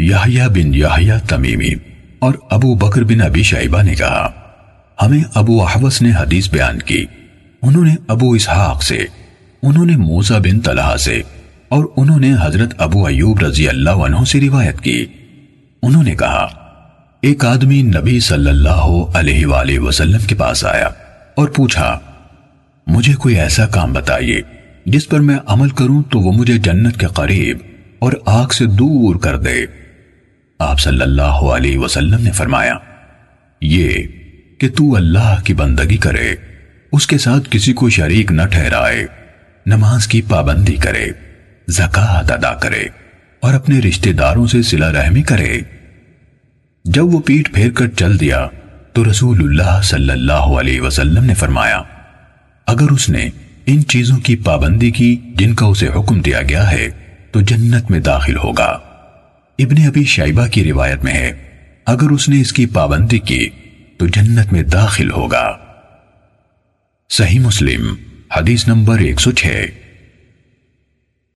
یحییٰ بن یحییٰ تمیمی اور ابو بکر بن ابی شائبہ نے کہا، ہمیں ابو احوس نے حدیث بیان کی۔ انہوں نے ابو اسحاق سے، انہوں نے موسیٰ بن طلحہ سے اور انہوں نے حضرت ابو ایوب رضی اللہ عنہ سے روایت کی۔ انہوں نے کہا، ایک آدمی نبی صلی اللہ علیہ وآلہ وسلم کے پاس آیا اور پوچھا، مجھے کوئی ایسا کام بتائیے جس پر میں عمل کروں تو وہ مجھے جنت کے قریب اور آگ سے دور کر دے۔ آپ صلی اللہ علیہ وسلم نے فرمایا، یہ کہ تو اللہ کی بندگی کرے، اس کے ساتھ کسی کو شریک نہ ٹھہرائے، نماز کی پابندی کرے زکاة ادا کرے اور اپنے رشتہ داروں سے صلہ رحمی کرے۔ جب وہ پیٹ پھیر کر چل دیا، تو رسول اللہ صلی اللہ علیہ وسلم نے فرمایا، اگر اس نے ان چیزوں کی پابندی کی جن کا اسے حکم دیا گیا ہے، تو جنت میں داخل ہوگا۔ ابن ابی شائبہ کی روایت میں ہے، اگر اس نے اس کی پابندی کی تو جنت میں داخل ہوگا۔ صحیح مسلم، حدیث نمبر 106